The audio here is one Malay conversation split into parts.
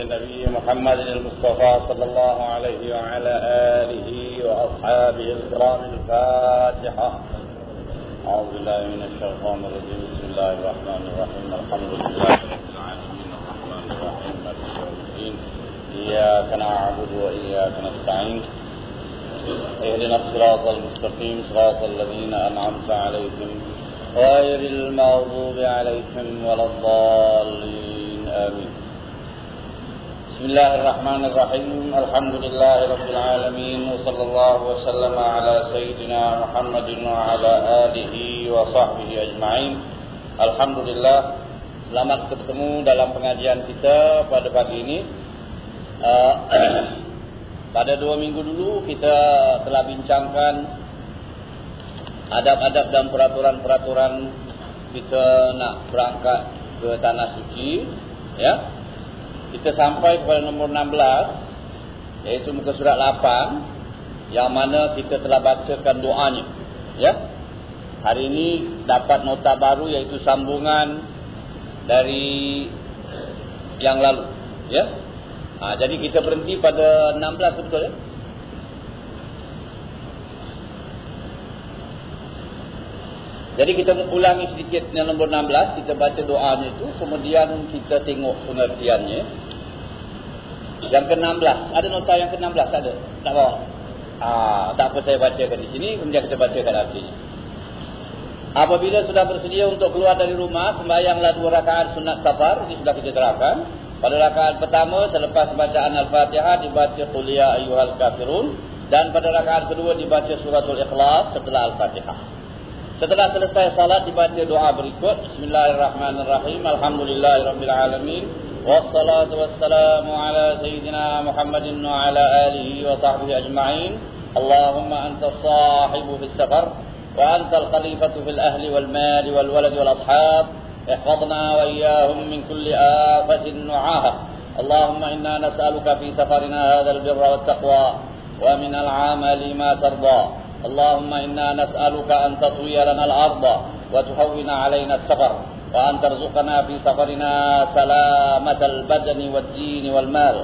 النبي محمد المصطفى صلى الله عليه وعلى آله وأصحابه الكرام الفاتحة. أعوذ بالله من الشيطان الرجيم. بسم الله الرحمن الرحيم. الحمد لله رب العالمين. الرحمن الرحيم. مالك يوم الدين. إياك نعبد وإياك نستعين. اهدنا الصراط المستقيم. صراط الذين أنعمت عليهم. غير المغضوب عليهم ولا الضالين. آمين. بسم الله الرحمن الرحيم الحمد لله رب العالمين وصلى الله وسلم على سيدنا محمد وعلى آله وصحبه أجمعين الحمد لله Selamat bertemu dalam pengajian kita pada pagi ini uh, Pada dua minggu dulu kita telah bincangkan Adab-adab dan peraturan-peraturan kita nak berangkat ke Tanah Suci Ya, kita sampai kepada nombor 16 iaitu muka surat 8 yang mana kita telah bacakan doanya ya. Hari ini dapat nota baru iaitu sambungan dari yang lalu ya. Ha, jadi kita berhenti pada 16 betul ya Jadi kita ulangi sedikit yang nombor 16, kita baca doanya itu, kemudian kita tengok pengertiannya. Yang ke-16, ada nota yang ke-16 ada? Tak bawa? Ah, tak apa saya bacakan di sini, kemudian kita bacakan artinya. Apabila sudah bersedia untuk keluar dari rumah, sembahyanglah dua rakaat sunat safar, ini sudah kita terangkan. Pada rakaat pertama, selepas bacaan Al-Fatihah, dibaca Quliya Ayyuhal Kafirun. Dan pada rakaat kedua, dibaca Suratul Ikhlas setelah Al-Fatihah. Setelah selesai salat dibaca doa berikut. Bismillahirrahmanirrahim. Alhamdulillahirrabbilalamin. Wassalatu wassalamu ala Sayyidina Muhammadin wa ala alihi wa sahbihi ajma'in. Allahumma anta sahibu fil safar. Wa anta al-khalifatu fil ahli wal mali wal walad wal ashab. احفظنا وإياهم من كل آفة نعاها اللهم إنا نسألك في سفرنا هذا البر والتقوى ومن العمل ما ترضى اللهم إنا نسألك أن تطوي لنا الأرض وتهون علينا السفر وأن ترزقنا في سفرنا سلامة البدن والدين والمال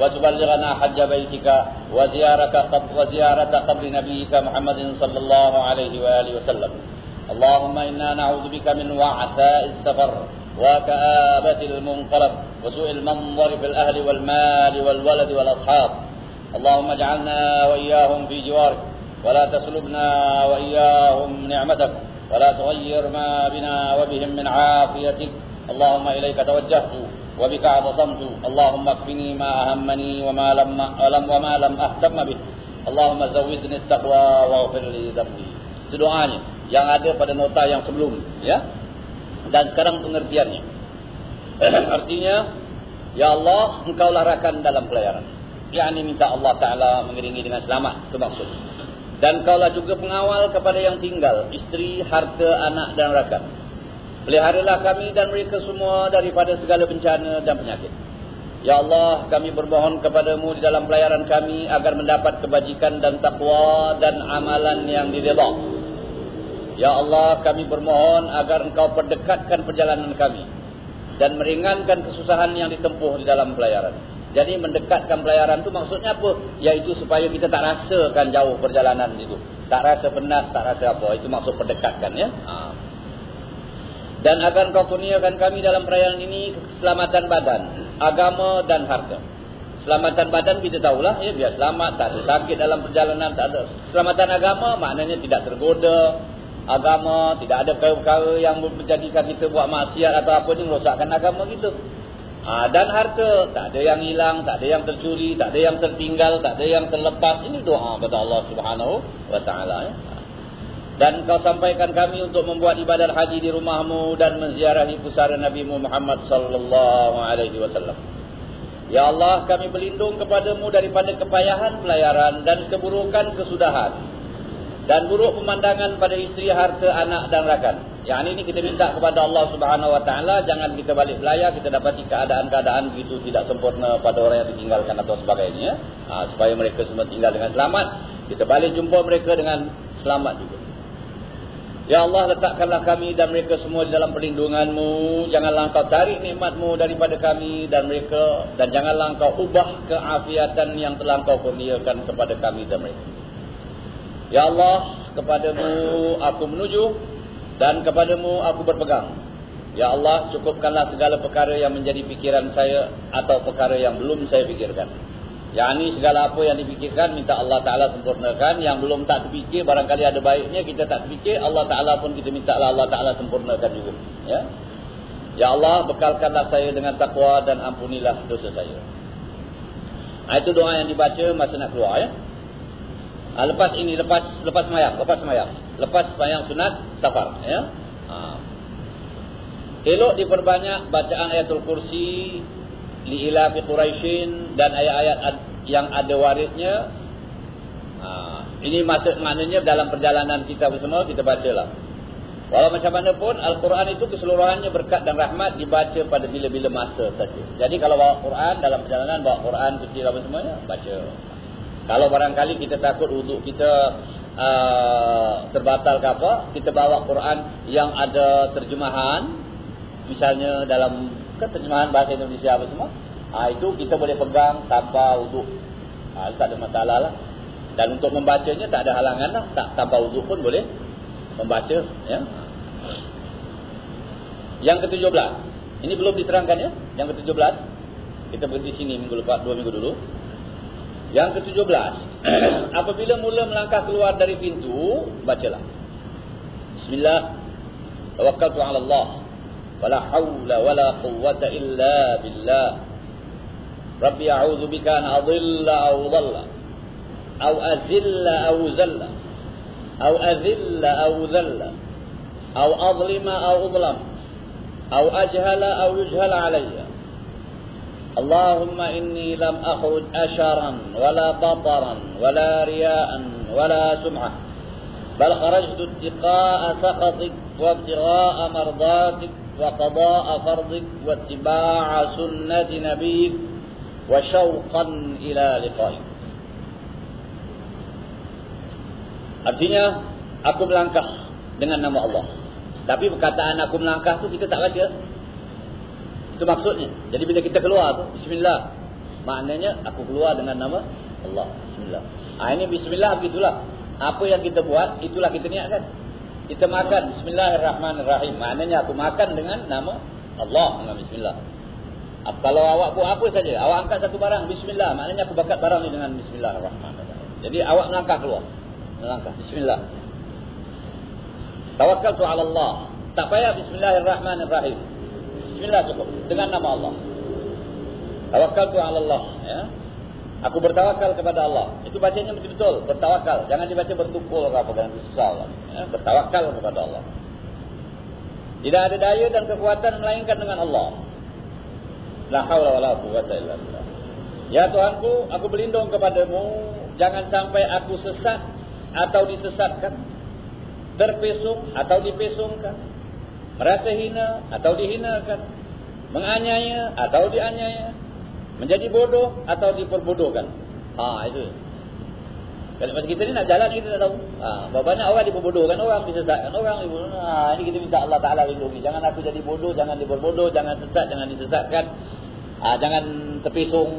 وتبلغنا حج بيتك وزيارة قبر, وزيارة قبر نبيك محمد صلى الله عليه وآله وسلم. اللهم إنا نعوذ بك من وعثاء السفر وكآبة المنقلب وسوء المنظر في الأهل والمال والولد والأصحاب. اللهم اجعلنا وإياهم في جوارك ولا تسلبنا وإياهم نعمتك ولا تغير ما بنا وبهم من عافيتك اللهم إليك توجهت وبك اعتصمت اللهم اكفني ما أهمني وما لم, وما لم أهتم به اللهم زودني التقوى واغفر لي ذنبي doanya yang ada pada nota yang sebelum ya dan sekarang pengertiannya artinya ya Allah engkau larakan dalam pelayaran yakni minta Allah taala mengiringi dengan selamat itu maksud dan kaulah juga pengawal kepada yang tinggal, isteri, harta, anak dan rakan. Peliharalah kami dan mereka semua daripada segala bencana dan penyakit. Ya Allah, kami bermohon kepadamu di dalam pelayaran kami agar mendapat kebajikan dan takwa dan amalan yang diridha. Ya Allah, kami bermohon agar engkau perdekatkan perjalanan kami dan meringankan kesusahan yang ditempuh di dalam pelayaran. Jadi mendekatkan pelayaran itu maksudnya apa? Yaitu supaya kita tak rasakan jauh perjalanan itu. Tak rasa penat, tak rasa apa. Itu maksud pendekatkan ya. Ha. Dan agar kau kurniakan kami dalam perayaan ini keselamatan badan, agama dan harta. Keselamatan badan kita tahulah ya biar selamat, tak ada sakit dalam perjalanan, tak ada. Keselamatan agama maknanya tidak tergoda agama, tidak ada perkara yang menjadikan kita buat maksiat atau apa ni merosakkan agama kita. Ha, dan harta, tak ada yang hilang, tak ada yang tercuri, tak ada yang tertinggal, tak ada yang terlepas. Ini doa kepada Allah Subhanahu taala ya. Dan kau sampaikan kami untuk membuat ibadah haji di rumahmu dan menziarahi pusara Nabi Muhammad sallallahu alaihi wasallam. Ya Allah, kami berlindung kepadamu daripada kepayahan pelayaran dan keburukan kesudahan. Dan buruk pemandangan pada isteri, harta, anak dan rakan. Yang ini kita minta kepada Allah Subhanahu Wa Taala jangan kita balik belayar kita dapati keadaan-keadaan begitu tidak sempurna pada orang yang ditinggalkan atau sebagainya. Ha, supaya mereka semua tinggal dengan selamat. Kita balik jumpa mereka dengan selamat juga. Ya Allah letakkanlah kami dan mereka semua dalam perlindunganmu. Janganlah engkau tarik nikmatmu daripada kami dan mereka. Dan janganlah engkau ubah keafiatan yang telah engkau kurniakan kepada kami dan mereka. Ya Allah kepadamu aku menuju dan kepadamu aku berpegang. Ya Allah cukupkanlah segala perkara yang menjadi pikiran saya atau perkara yang belum saya fikirkan. Yang ini segala apa yang dipikirkan minta Allah Ta'ala sempurnakan. Yang belum tak terfikir barangkali ada baiknya kita tak terfikir. Allah Ta'ala pun kita minta Allah Ta'ala sempurnakan juga. Ya Ya Allah bekalkanlah saya dengan takwa dan ampunilah dosa saya. Ha, itu doa yang dibaca masa nak keluar ya. Ha, lepas ini lepas lepas semayang, lepas semayang. Lepas semayang sunat safar ya. Ha. Elok diperbanyak bacaan ayatul kursi liila fi Quraisyin dan ayat-ayat yang ada warisnya. Ha, ini maksud maknanya dalam perjalanan kita bersama kita bacalah. Walau macam mana pun Al-Quran itu keseluruhannya berkat dan rahmat dibaca pada bila-bila masa saja. Jadi kalau bawa Quran dalam perjalanan bawa Quran kecil apa semuanya baca. Kalau barangkali kita takut wuduk kita uh, terbatal ke apa, kita bawa Quran yang ada terjemahan misalnya dalam kan terjemahan bahasa Indonesia apa semua. Ha, itu kita boleh pegang tanpa wuduk. Ha, tak ada masalah lah. Dan untuk membacanya tak ada halangan lah. Tak, tanpa wuduk pun boleh membaca. Ya. Yang ke-17. Ini belum diterangkan ya. Yang ke-17. Kita berhenti sini minggu lepas, dua minggu dulu. Yang ke-17 Apabila mula melangkah keluar dari pintu Bacalah. Bismillah. Tawakkaltu ala Allah. Wala hawla wala quwata illa billah. Rabbi a'udhu bika an adilla au dhalla. Au azilla au zalla. Au azilla au zalla. Au azlima au zalam Au ajhala au yujhala alaiya اللهم إني لم أخرج أشرا ولا بطرا ولا رياء ولا سمعة بل خرجت اتقاء سخطك وابتغاء مرضاتك وقضاء فرضك واتباع سنة نبيك وشوقا إلى لقائك Artinya aku melangkah dengan nama Allah. Tapi perkataan aku melangkah tu kita tak baca. Itu maksudnya. Jadi bila kita keluar tu bismillah. Maknanya aku keluar dengan nama Allah. Bismillah. Ah ini bismillah begitulah. Apa yang kita buat itulah kita niatkan. Kita makan bismillahirrahmanirrahim. Maknanya aku makan dengan nama Allah dengan bismillah. Kalau awak buat apa saja, awak angkat satu barang bismillah, maknanya aku bakat barang ini dengan bismillahirrahmanirrahim. Jadi awak melangkah keluar. Melangkah bismillah. Tawakkaltu 'ala Allah. Tak payah bismillahirrahmanirrahim. Bismillah cukup dengan nama Allah. Tawakkaltu 'ala Allah, ya. Aku bertawakal kepada Allah. Itu bacanya betul-betul. Bertawakal. Jangan dibaca bertukul ke apa. Jangan susah. Ya, bertawakal kepada Allah. Tidak ada daya dan kekuatan melainkan dengan Allah. La hawla wa la quwata illa billah. Ya Tuhanku, aku berlindung kepadamu. Jangan sampai aku sesat atau disesatkan. Terpesung atau dipesungkan. Merasa hina atau dihinakan. Menganyaya atau dianyaya menjadi bodoh atau diperbodohkan. Ha itu. Kalau macam kita ni nak jalan kita tak tahu. Ha banyak orang diperbodohkan orang disesatkan orang ibu. Ha ini kita minta Allah Taala lindungi. Jangan aku jadi bodoh, jangan diperbodoh, jangan sesat, jangan disesatkan. Ha jangan terpisung.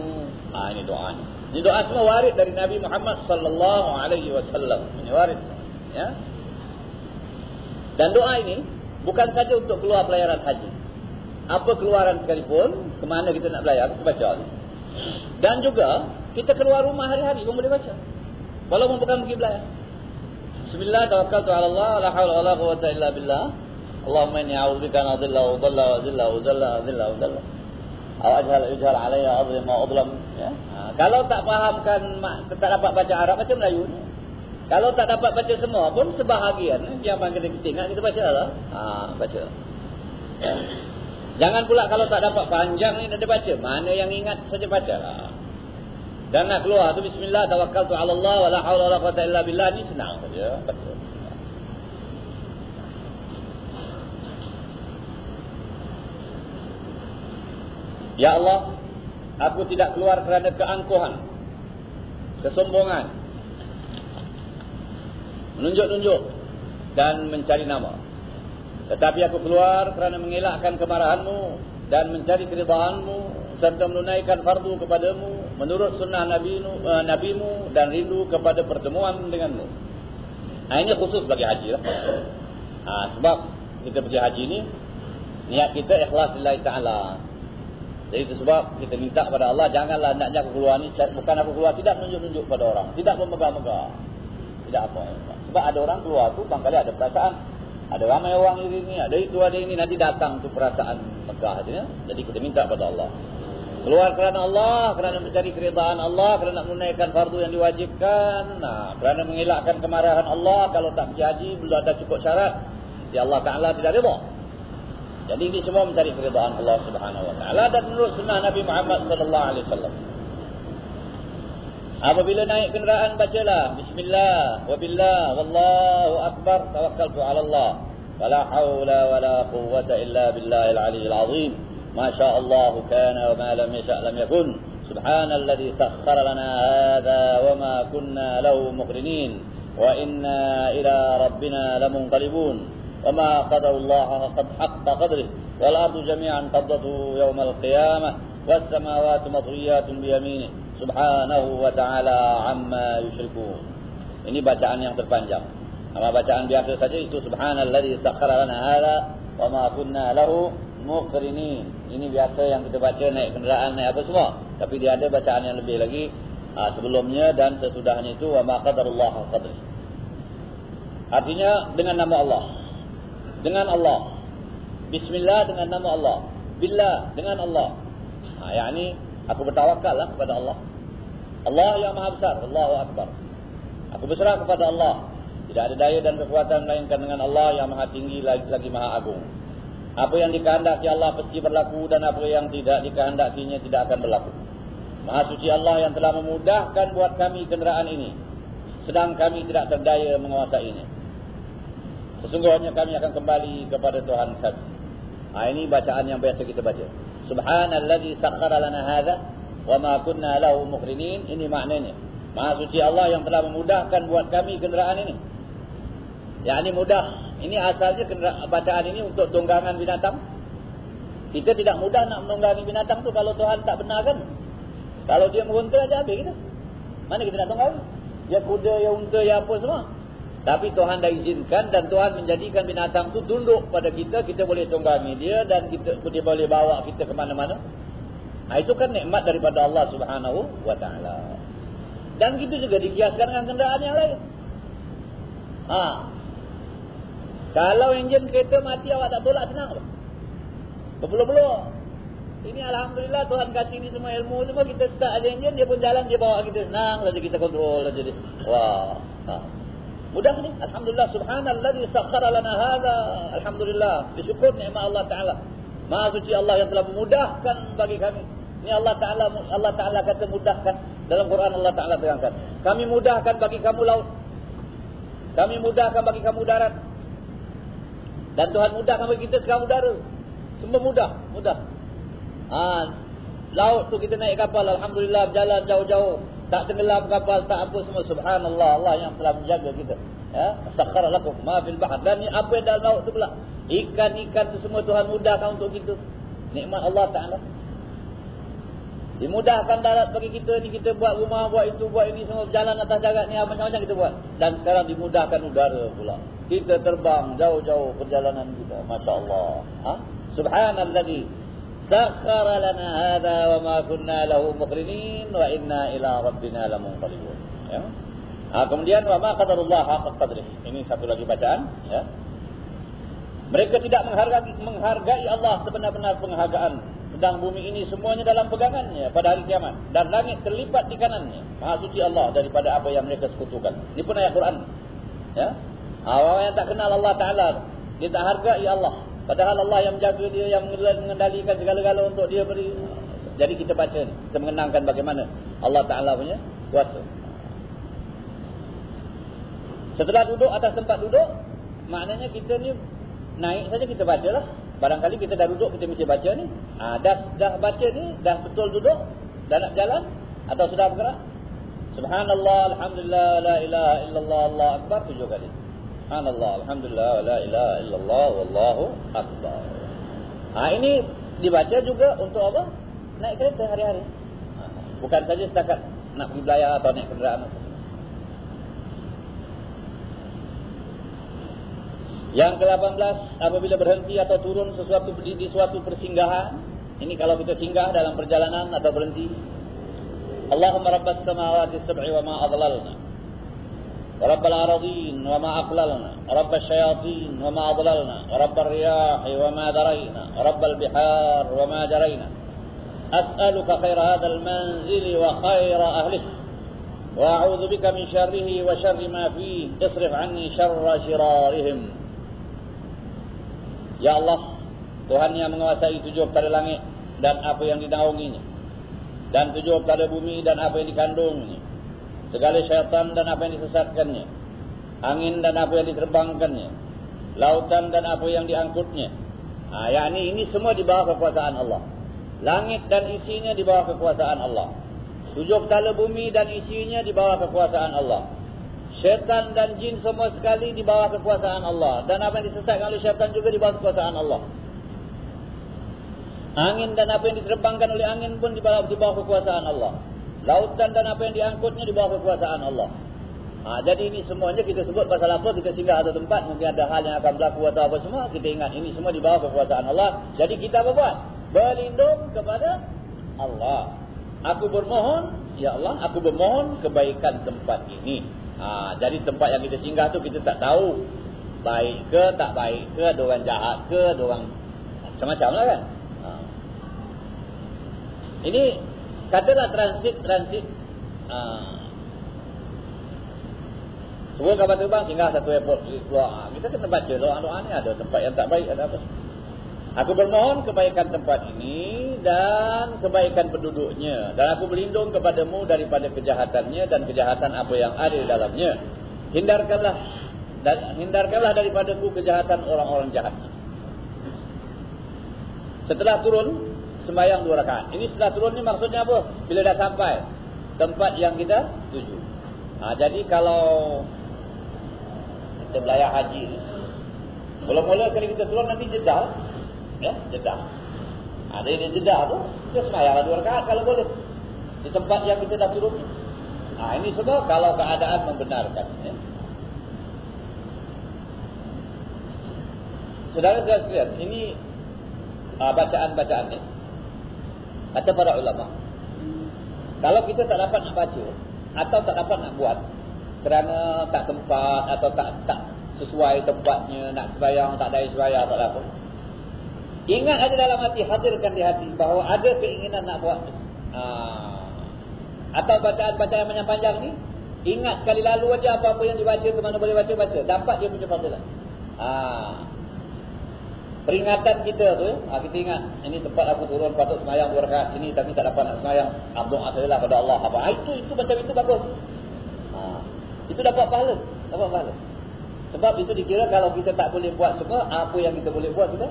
Ha ini doa ni. Ini doa semua waris dari Nabi Muhammad sallallahu alaihi wasallam. Ini waris. Ya. Dan doa ini bukan saja untuk keluar pelayaran haji apa keluaran sekalipun, ke mana kita nak belayar, kita baca. Dan juga, kita keluar rumah hari-hari pun boleh baca. Walaupun bukan pergi belayar. Bismillah, tawakal tu Allah, la hawla wa la quwata illa billah. Allahumma inni a'udzubika an adilla wa dhalla wa zilla wa dhalla wa zilla wa dhalla. Aw ajhal ujhal alayya adlim wa adlam. Ya. Ha, kalau tak fahamkan, tak dapat baca Arab, baca Melayu. Kalau tak dapat baca semua pun, sebahagian. Yang paling kita ingat, kita baca lah. Ha, baca. Jangan pula kalau tak dapat panjang ni nak baca. Mana yang ingat saja baca. Dan nak keluar tu bismillah tawakkaltu ala Allah wala haula wala quwata illa billah ni senang saja baca. Ya Allah, aku tidak keluar kerana keangkuhan, kesombongan, menunjuk-nunjuk, dan mencari nama. Tetapi aku keluar kerana mengelakkan kemarahanmu dan mencari keridaanmu serta menunaikan fardu kepadamu menurut sunnah nabimu, uh, nabimu dan rindu kepada pertemuan denganmu. Ini khusus bagi haji lah. Ha, sebab kita pergi haji ni niat kita ikhlas lillahi ta'ala. Jadi itu sebab kita minta kepada Allah janganlah nak aku keluar ni bukan aku keluar tidak menunjuk-nunjuk pada orang, tidak memegah-megah. Tidak apa. Sebab ada orang keluar tu bangkali ada perasaan. Ada ramai orang ini, ni, ada itu, ada ini nanti datang tu perasaan megah aja ya. Jadi kita minta kepada Allah. Keluar kerana Allah, kerana mencari keridaan Allah, kerana menunaikan fardu yang diwajibkan, nah, kerana mengelakkan kemarahan Allah kalau tak pergi haji belum ada cukup syarat. Ya Allah Taala tidak redha. Jadi ini semua mencari keridaan Allah Subhanahu wa taala dan menurut sunnah Nabi Muhammad sallallahu alaihi wasallam. Apabila naik kenderaan bacalah. Bismillah wabillah wallahu akbar. Tawakkaltu 'ala Allah. Wala haula wala quwwata illa billahil aliyyil azim. ما شاء الله كان وما لم يشأ لم يكن سبحان الذي سخر لنا هذا وما كنا له مقرنين وإنا إلى ربنا لمنقلبون وما قدر الله قد حق قدره والأرض جميعا قبضته يوم القيامة والسماوات مطويات بيمينه subhanahu wa ta'ala amma yushrikun. Ini bacaan yang terpanjang. Sama bacaan biasa saja itu subhanalladzi sakhkhara lana hadza wa ma kunna lahu muqrinin. Ini biasa yang kita baca naik kenderaan naik apa semua. Tapi dia ada bacaan yang lebih lagi ah, sebelumnya dan sesudahnya itu wa ma qadarullah qadri. Artinya dengan nama Allah. Dengan Allah. Bismillah dengan nama Allah. Billah dengan Allah. Ha, yang ini aku bertawakal lah kepada Allah. Allah yang maha besar. Allahu Akbar. Aku berserah kepada Allah. Tidak ada daya dan kekuatan melainkan dengan Allah yang maha tinggi lagi, lagi maha agung. Apa yang dikehendaki Allah pasti berlaku dan apa yang tidak dikehendakinya tidak akan berlaku. Maha suci Allah yang telah memudahkan buat kami kenderaan ini. Sedang kami tidak terdaya menguasainya. Sesungguhnya kami akan kembali kepada Tuhan kami. Ha, ini bacaan yang biasa kita baca. Subhanalladzi sakhkhara lana hadza wa ma kunna lahu muqrinin. Ini maknanya. Maha suci Allah yang telah memudahkan buat kami kenderaan ini. Ya ini mudah. Ini asalnya bacaan ini untuk tunggangan binatang. Kita tidak mudah nak menunggangi binatang tu kalau Tuhan tak benarkan. Kalau dia merunta aja habis kita. Mana kita nak tunggang? Ya kuda, ya unta, ya apa semua. Tapi Tuhan dah izinkan dan Tuhan menjadikan binatang itu tunduk pada kita. Kita boleh tunggangi dia dan kita dia boleh bawa kita ke mana-mana. Nah, itu kan nikmat daripada Allah subhanahu wa ta'ala. Dan itu juga dikiaskan dengan kenderaan yang lain. Ha. Kalau enjin kereta mati awak tak tolak senang apa? Berbulu-bulu. Ini Alhamdulillah Tuhan kasih ini semua ilmu semua. Kita start aja enjin dia pun jalan dia bawa kita senang. Lalu kita kontrol saja dia. Wah. Ha. Mudah ni. Alhamdulillah. Subhanalladzi sakhara lana hadha. Alhamdulillah. Bersyukur nikmat Allah Ta'ala. Maha suci Allah yang telah memudahkan bagi kami. Ini Allah Ta'ala Allah Ta'ala kata mudahkan. Dalam Quran Allah Ta'ala terangkan. Kami mudahkan bagi kamu laut. Kami mudahkan bagi kamu darat. Dan Tuhan mudahkan bagi kita sekarang udara. Semua mudah. Mudah. Ha, laut tu kita naik kapal. Alhamdulillah berjalan jauh-jauh tak tenggelam kapal tak apa semua subhanallah Allah yang telah menjaga kita ya sakhara lakum ma fil bahr dan apa yang dalam laut tu pula ikan-ikan tu semua Tuhan mudahkan untuk kita nikmat Allah taala Dimudahkan darat bagi kita ni kita buat rumah, buat itu, buat ini semua jalan atas darat ni ah, macam-macam kita buat. Dan sekarang dimudahkan udara pula. Kita terbang jauh-jauh perjalanan kita. Masya-Allah. Ha? Subhanallazi sakhkhara lana hadha wa ma kunna lahu muqrinin wa inna ila rabbina lamunqalibun. Ya. Ha, kemudian wa ma qadarullah haqqa qadrih. Ini satu lagi bacaan, ya. Mereka tidak menghargai, menghargai Allah sebenar-benar penghargaan sedang bumi ini semuanya dalam pegangannya pada hari kiamat dan langit terlipat di kanannya. Maha suci Allah daripada apa yang mereka sekutukan. Ini pun ayat Quran. Ya. Ha, orang yang tak kenal Allah Taala, dia tak hargai Allah. Padahal Allah yang menjaga dia, yang mengendalikan segala-gala untuk dia beri. Jadi kita baca ni. Kita mengenangkan bagaimana Allah Ta'ala punya kuasa. Setelah duduk atas tempat duduk, maknanya kita ni naik saja kita baca lah. Barangkali kita dah duduk, kita mesti baca ni. Ha, dah, dah baca ni, dah betul duduk, dah nak jalan, atau sudah bergerak. Subhanallah, Alhamdulillah, La ilaha illallah, Allah Akbar, tujuh kali. Subhanallah, Alhamdulillah, la ilaha illallah, wallahu akbar. Ha, ini dibaca juga untuk apa? Naik kereta hari-hari. Ha, bukan saja setakat nak pergi belayar atau naik kenderaan. Yang ke-18, apabila berhenti atau turun sesuatu di suatu persinggahan. Ini kalau kita singgah dalam perjalanan atau berhenti. Allahumma rabbas samawati sab'i wa ma adlalna. ورب الأراضين وما أقللنا رب الشياطين وما أضللنا رب الرياح وما درينا رب البحار وما جرينا أسألك خير هذا المنزل وخير أهله وأعوذ بك من شره وشر ما فيه اصرف عني شر شرارهم Ya Allah Tuhan yang menguasai tujuh pada langit Dan apa yang dinaunginya Dan tujuh pada bumi dan apa yang dikandungnya segala syaitan dan apa yang disesatkannya, angin dan apa yang diterbangkannya, lautan dan apa yang diangkutnya. Ha, yakni ini semua di bawah kekuasaan Allah. Langit dan isinya di bawah kekuasaan Allah. Tujuh tala bumi dan isinya di bawah kekuasaan Allah. Syaitan dan jin semua sekali di bawah kekuasaan Allah. Dan apa yang disesatkan oleh syaitan juga di bawah kekuasaan Allah. Angin dan apa yang diterbangkan oleh angin pun di bawah, di bawah kekuasaan Allah. Lautan dan apa yang diangkutnya di bawah kekuasaan Allah. Ha, jadi ini semuanya kita sebut pasal apa, kita singgah ada tempat, mungkin ada hal yang akan berlaku atau apa semua, kita ingat ini semua di bawah kekuasaan Allah. Jadi kita apa buat? Berlindung kepada Allah. Aku bermohon, Ya Allah, aku bermohon kebaikan tempat ini. Ha, jadi tempat yang kita singgah tu kita tak tahu. Baik ke, tak baik ke, ada orang jahat ke, ada orang macam-macam lah kan. Ha. Ini Katalah transit, transit. Uh, semua kapal terbang tinggal satu airport keluar. Ha, kita kena baca doa-doa ni ada tempat yang tak baik ada apa. Aku bermohon kebaikan tempat ini dan kebaikan penduduknya. Dan aku berlindung kepadamu daripada kejahatannya dan kejahatan apa yang ada di dalamnya. Hindarkanlah dan hindarkanlah daripadaku kejahatan orang-orang jahat. Setelah turun sembahyang dua rakaat. Ini setelah turun ni maksudnya apa? Bila dah sampai tempat yang kita tuju. Ha, jadi kalau kita belayar haji mula-mula kali kita turun nanti jedah. Ya, jedah. Ada ha, yang jedah tu, kita sembahyang dua rakaat kalau boleh. Di tempat yang kita dah turun. Ha, ini semua kalau keadaan membenarkan. Ya. Saudara-saudara sekalian, ini uh, bacaan-bacaan ni. Kata para ulama. Kalau kita tak dapat nak baca atau tak dapat nak buat kerana tak tempat atau tak tak sesuai tempatnya nak sembahyang tak ada sembahyang tak apa. Ingat aja dalam hati, hadirkan di hati bahawa ada keinginan nak buat. Ha. Atau bacaan-bacaan yang panjang ni, ingat sekali lalu aja apa-apa yang dibaca ke mana boleh baca baca, dapat dia punya fadilah. Ha. Peringatan kita tu ha, kita ingat ini tempat aku turun patut semayang rakaat sini tapi tak dapat nak semayang. Abdul asalah pada Allah. Apa? Ha, itu itu macam itu bagus. Ha, itu dapat pahala dapat pahala. Sebab itu dikira kalau kita tak boleh buat semua apa yang kita boleh buat kita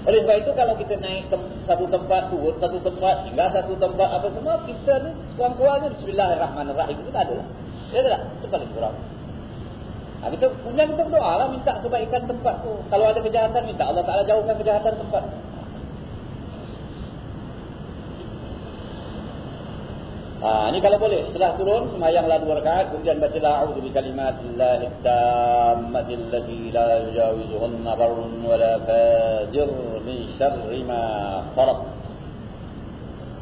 oleh sebab itu kalau kita naik tem satu tempat turun satu tempat hingga satu tempat apa semua kita ni kurang-kurangnya bismillahirrahmanirrahim. Itu tak ada. Lah ya tak? Itu paling kurang. Ha, kita punya kita berdoa lah minta kebaikan tempat tu. Kalau ada kejahatan minta. Allah Taala jauhkan kejahatan tempat. Ha, ini kalau boleh setelah turun semayanglah dua rakaat kemudian bacalah a'udzu bikalimatillahit tammatil lati la yujawizuhunna barrun wala fajir min syarri ma khalaq.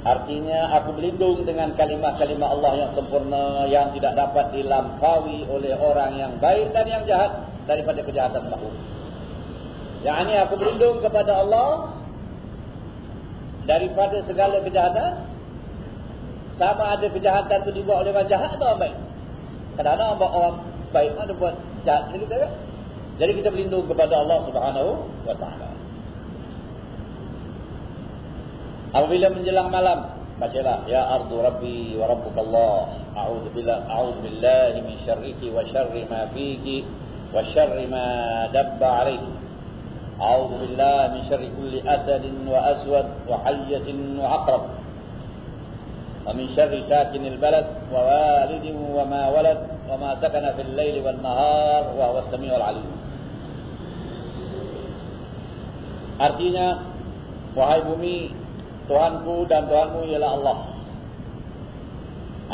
Artinya aku berlindung dengan kalimah-kalimah Allah yang sempurna yang tidak dapat dilampaui oleh orang yang baik dan yang jahat daripada kejahatan makhluk. Yang ini aku berlindung kepada Allah daripada segala kejahatan. Sama ada kejahatan itu dibuat oleh orang jahat atau orang baik. Kadang-kadang orang, orang baik ada buat jahat kita kan? Jadi kita berlindung kepada Allah Subhanahu taala. Apabila menjelang malam, bacalah ya ardu rabbi wa rabbuka Allah. A'udzu billahi min syarriki wa syarri ma fiki wa syarri ma dabba alayki. A'udzu billahi min syarri kulli asadin wa aswad wa hayyatin wa aqrab. Walidin wa ma walad wa ma sakana fil laili wal nahar wa huwas samiul alim. Artinya wahai bumi Tuhanku dan Tuhanmu ialah Allah.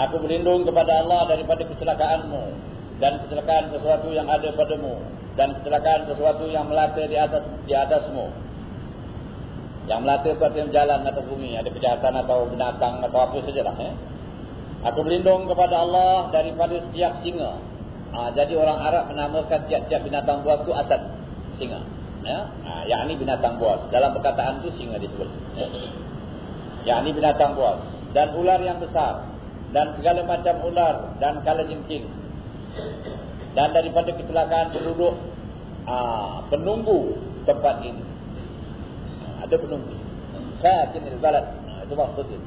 Aku berlindung kepada Allah daripada kecelakaanmu dan kecelakaan sesuatu yang ada padamu dan kecelakaan sesuatu yang melata di atas di atasmu. Yang melata artinya jalan atas bumi, ada kejahatan atau binatang atau apa sajalah. Eh? Aku berlindung kepada Allah daripada setiap singa. Ha, jadi orang Arab menamakan tiap-tiap binatang buas itu asad singa. Ya? Ha, yang ini binatang buas. Dalam perkataan itu singa disebut. Ya? Yang ini binatang buas. Dan ular yang besar. Dan segala macam ular dan kala jengking. Dan daripada kecelakaan penduduk ha, penunggu tempat ini. Ada penunggu. Balat. Ha, itu maksudnya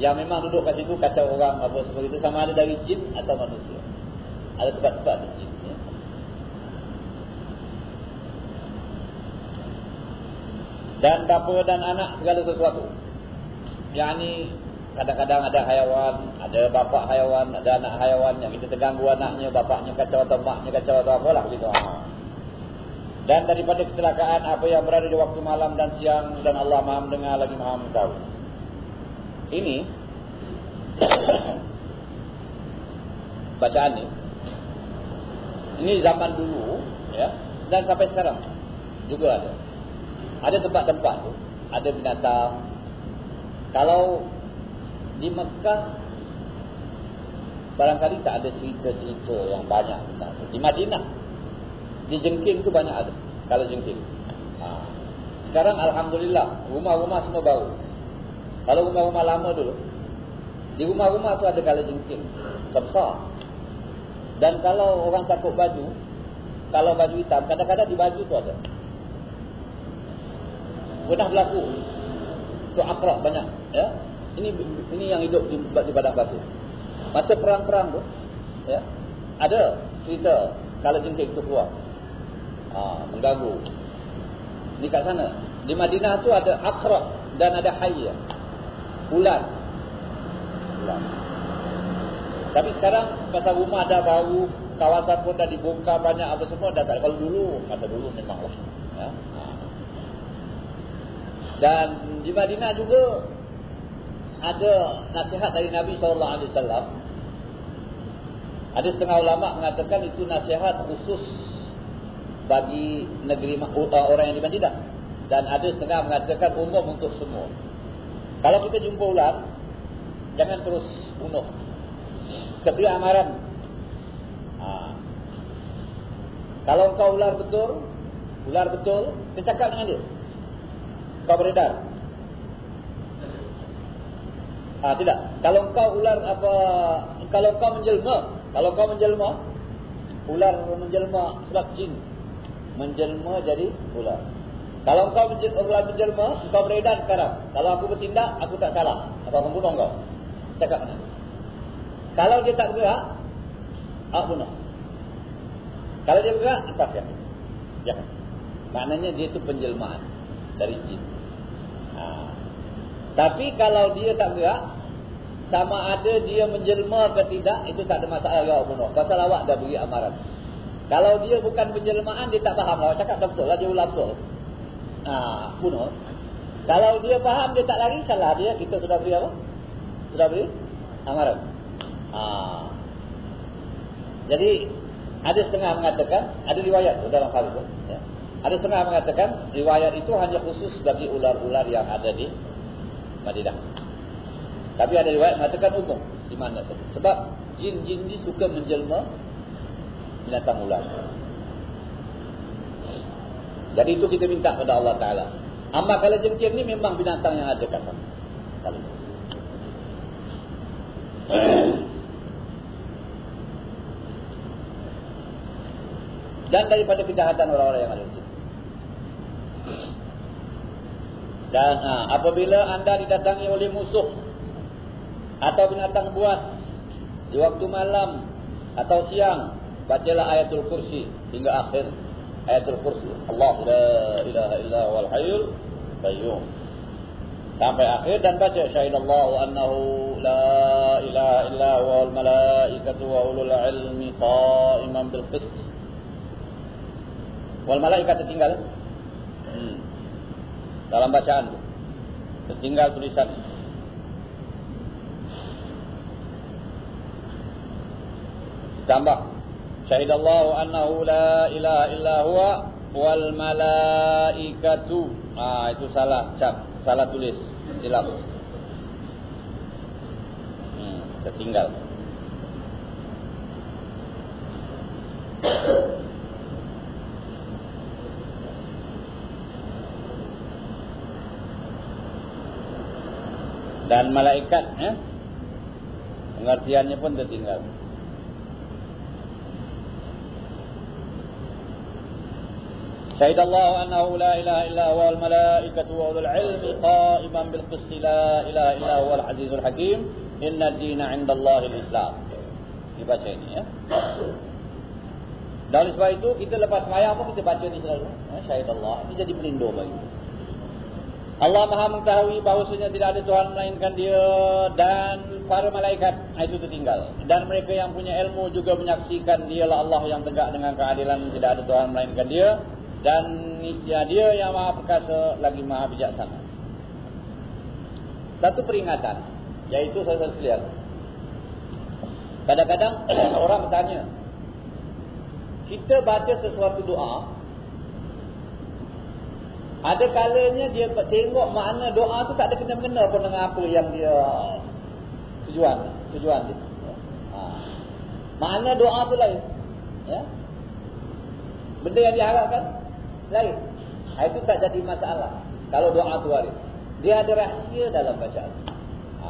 yang memang duduk kat situ kacau orang apa seperti itu sama ada dari jin atau manusia. Ada tempat-tempat di jin. Ya. Dan bapa dan anak segala sesuatu. Yang ini kadang-kadang ada hayawan, ada bapa hayawan, ada anak hayawan yang kita terganggu anaknya, bapaknya kacau atau maknya kacau atau apalah gitu. Dan daripada kecelakaan apa yang berada di waktu malam dan siang dan Allah Maha mendengar lagi Maha mengetahui. Ini bacaan ini ini zaman dulu ya dan sampai sekarang juga ada. Ada tempat-tempat tu ada binatang. Kalau di Mekah barangkali tak ada cerita-cerita yang banyak di Madinah di jengking tu banyak ada kalau jengking ha. sekarang Alhamdulillah rumah-rumah semua baru kalau rumah-rumah lama dulu, di rumah-rumah tu ada kala jengking, besar. Dan kalau orang takut baju, kalau baju hitam, kadang-kadang di baju tu ada. Pernah berlaku. Tu akrab banyak. Ya? Ini ini yang hidup di, di padang batu. Masa perang-perang tu, ya, ada cerita kala jengking tu keluar. Ha, mengganggu. Di kat sana. Di Madinah tu ada akrab dan ada hayya bulan. bulan. Tapi sekarang pasal rumah dah baru, kawasan pun dah dibongkar banyak apa semua dah tak kalau dulu, masa dulu memanglah. Ya. Ha. Dan di Madinah juga ada nasihat dari Nabi wasallam. Ada setengah ulama mengatakan itu nasihat khusus bagi negeri orang yang di Madinah dan ada setengah mengatakan umum untuk semua. Kalau kita jumpa ular, jangan terus bunuh. Ketika amaran. Ha. Kalau kau ular betul, ular betul, kita cakap dengan dia. Kau beredar. Ah tidak. Kalau kau ular apa? Kalau kau menjelma, kalau kau menjelma, ular menjelma sebab jin menjelma jadi ular. Kalau kau telah menjelma, kau beredar sekarang. Kalau aku bertindak, aku tak salah. Atau aku bunuh kau. Cakap? Kalau dia tak bergerak, aku bunuh. Kalau dia bergerak, lepas ya. Ya. Maknanya dia itu penjelmaan dari jin. Ha. Tapi kalau dia tak bergerak, sama ada dia menjelma ke tidak, itu tak ada masalah kau bunuh. Pasal awak dah beri amaran. Kalau dia bukan penjelmaan, dia tak faham. Awak cakap betul lah, dia ulang betul ha, bunuh. Kalau dia faham dia tak lari, salah dia. Kita sudah beri apa? Sudah beri amaran. Ha. Jadi, ada setengah mengatakan, ada riwayat dalam hal itu. Ya. Ada setengah mengatakan, riwayat itu hanya khusus bagi ular-ular yang ada di Madinah. Tapi ada riwayat mengatakan umum. Di mana Sebab jin-jin ini suka menjelma binatang ular. Jadi itu kita minta kepada Allah Ta'ala. Amma kalau jengking ni memang binatang yang ada kata. Dan daripada kejahatan orang-orang yang ada di. Dan ha, apabila anda didatangi oleh musuh atau binatang buas di waktu malam atau siang, Bacalah ayatul kursi hingga akhir ayatul kursi. Allah la ilaha illa wal hayyul qayyum. Sampai akhir dan baca syahidallahu annahu la ilaha illa wal malaikatu wa ulul ilmi qaiman bil qist. Wal malaikat tertinggal. Hmm. Dalam bacaan. Tertinggal tulisan. Ditambah syahidallahu annahu la ilaha illa huwa wal malaikatu. Ah itu salah. Cap. Salah tulis. Silap. Hmm, tertinggal. Dan malaikat ya pengertiannya pun tertinggal شهد الله أنه لا إله إلا هو الملائكة وأولو العلم قائما بالقسط لا إله إلا هو العزيز الحكيم إن الدين عند الله الإسلام dibaca ini ya dan sebab itu kita lepas maya pun kita baca ni selalu ya, syahid Allah ini jadi pelindung bagi Allah maha mengetahui bahawasanya tidak ada Tuhan melainkan dia dan para malaikat itu tertinggal dan mereka yang punya ilmu juga menyaksikan dialah Allah yang tegak dengan keadilan tidak ada Tuhan melainkan dia dan ya, dia yang maha perkasa lagi maha bijaksana. Satu peringatan, yaitu saya sekalian. Kadang-kadang orang bertanya, kita baca sesuatu doa, ada kalanya dia tengok makna doa tu tak ada kena-mena pun dengan apa yang dia tujuan, tujuan dia. Ha. Makna doa tu lain. Ya? Benda yang diharapkan lain. Ha, itu tak jadi masalah. Kalau doa tu waris. Dia ada rahsia dalam bacaan. Ha.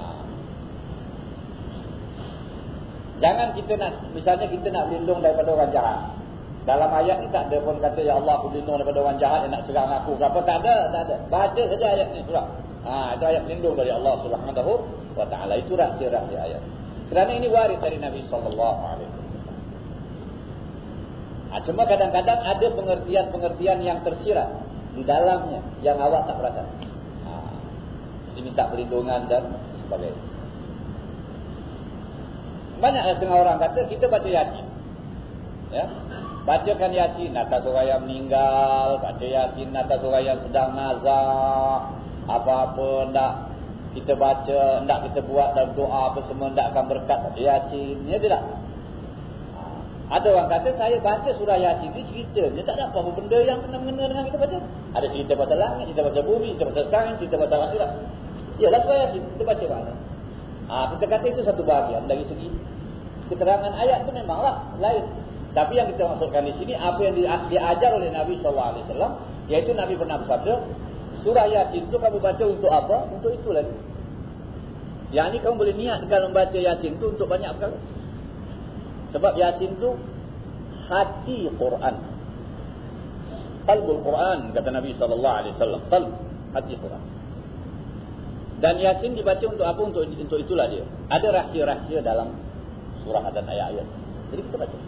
Jangan kita nak, misalnya kita nak lindung daripada orang jahat. Dalam ayat ni tak ada pun kata, Ya Allah aku lindung daripada orang jahat yang nak serang aku. Apa tak ada, tak ada. Baca saja ayat ni. Ha, itu ayat lindung dari Allah subhanahu wa ta'ala. Itu rahsia-rahsia ayat. Kerana ini waris dari Nabi SAW. Ha, cuma kadang-kadang ada pengertian-pengertian yang tersirat di dalamnya yang awak tak perasan. Ha, diminta perlindungan dan sebagainya. Banyak setengah orang kata kita baca yasin. Ya. Bacakan yasin atas orang yang meninggal, baca yasin atas orang yang sedang nazak, apa-apa ndak kita baca, ndak kita buat dalam doa apa semua ndak akan berkat yasin. Ya tidak? Ada orang kata saya baca surah Yasin ni cerita. Dia tak ada apa-apa benda yang kena-mengena dengan kita baca. Ada cerita pasal langit, cerita pasal bumi, cerita pasal sains, cerita pasal akhirat. Ya, surah Yasin. Kita baca mana? Ha, kita kata itu satu bahagian dari segi keterangan ayat tu memanglah lain. Tapi yang kita maksudkan di sini, apa yang diajar oleh Nabi SAW, iaitu Nabi pernah bersabda, surah Yasin itu kamu baca untuk apa? Untuk itu lagi. Yang ini kamu boleh niat kalau membaca Yasin itu untuk banyak perkara. Sebab Yasin tu hati Quran. Qalbul Quran kata Nabi sallallahu alaihi wasallam. Qalb hati Quran. Dan Yasin dibaca untuk apa? Untuk untuk itulah dia. Ada rahsia-rahsia dalam surah dan ayat-ayat. Jadi kita baca.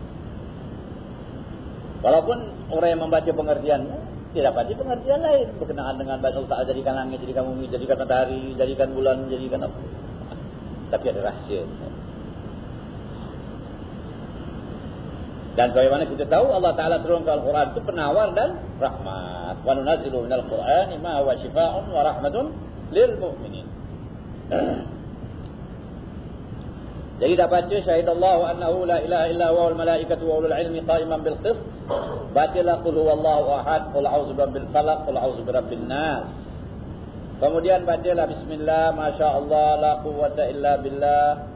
Walaupun orang yang membaca pengertiannya dia dapat pengertian lain berkenaan dengan baca tak jadikan langit, jadikan bumi, jadikan matahari, jadikan bulan, jadikan apa. Tapi ada rahsia. Dan bagaimana kita tahu Allah Taala turunkan Al-Quran itu penawar dan rahmat. Wa nunazzilu minal Qur'ani ma huwa shifaa'un wa rahmatun lil mu'minin. Jadi dah baca syahid Allah annahu la ilaha illa huwa wal malaikatu wa ulul ilmi qa'iman bil qist. Bacalah qul huwallahu ahad, qul a'udzu birabbil falaq, qul a'udzu birabbin nas. Kemudian bacalah bismillah, masya-Allah la quwwata illa billah.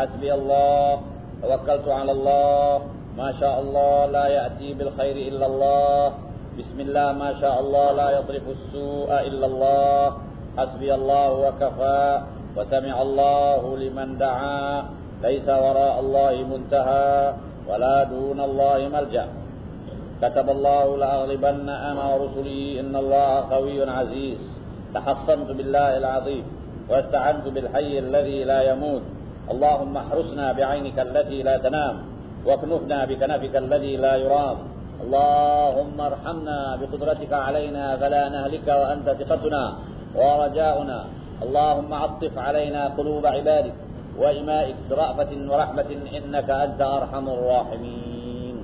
Hasbi Allah, tawakkaltu 'ala Allah. ما شاء الله لا يأتي بالخير إلا الله. بسم الله ما شاء الله لا يصرف السوء إلا الله. حسبي الله وكفى وسمع الله لمن دعا. ليس وراء الله منتهى ولا دون الله ملجأ كتب الله لأغلبن أنا ورسلي إن الله قوي عزيز. تحصنت بالله العظيم واستعنت بالحي الذي لا يموت. اللهم احرسنا بعينك التي لا تنام. واكنفنا بكنفك الذي لا يرام. اللهم ارحمنا بقدرتك علينا فلا نهلك وأنت ثقتنا ورجاؤنا. اللهم عطف علينا قلوب عبادك وإمائك برأفة ورحمة إنك أنت أرحم الراحمين.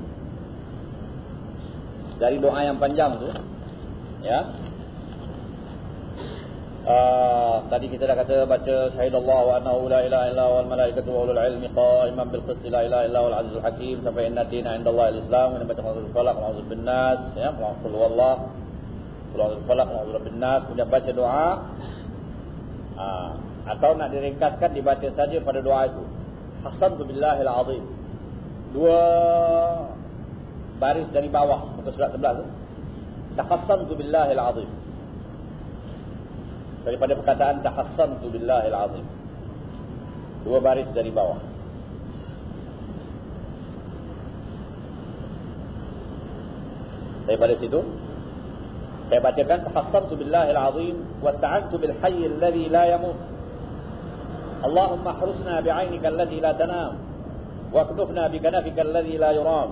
Dari doa yang panjang tu ya. Uh, tadi kita dah kata baca syahidallah wa annahu la ilaha illa wal malaikatu wa ulul ilmi qa'iman bil qist la ilaha illa wal azizul hakim sampai inna dina indallahi alislam wa baca qul falaq wa bin nas ya qul wallah qul falaq wa bin nas kemudian baca doa. Uh, atau nak diringkaskan dibaca saja pada doa itu. Hasantu billahil azim dua baris dari bawah muka surat sebelah tu. Tahassantu billahil azim daripada perkataan tahassantu billahil azim dua baris dari bawah daripada situ saya bacakan tahassantu billahil azim wa ta'antu bil hayy alladhi la yamut اللهم احرسنا بعينك الذي لا تنام واكنفنا بكنفك الذي لا يرام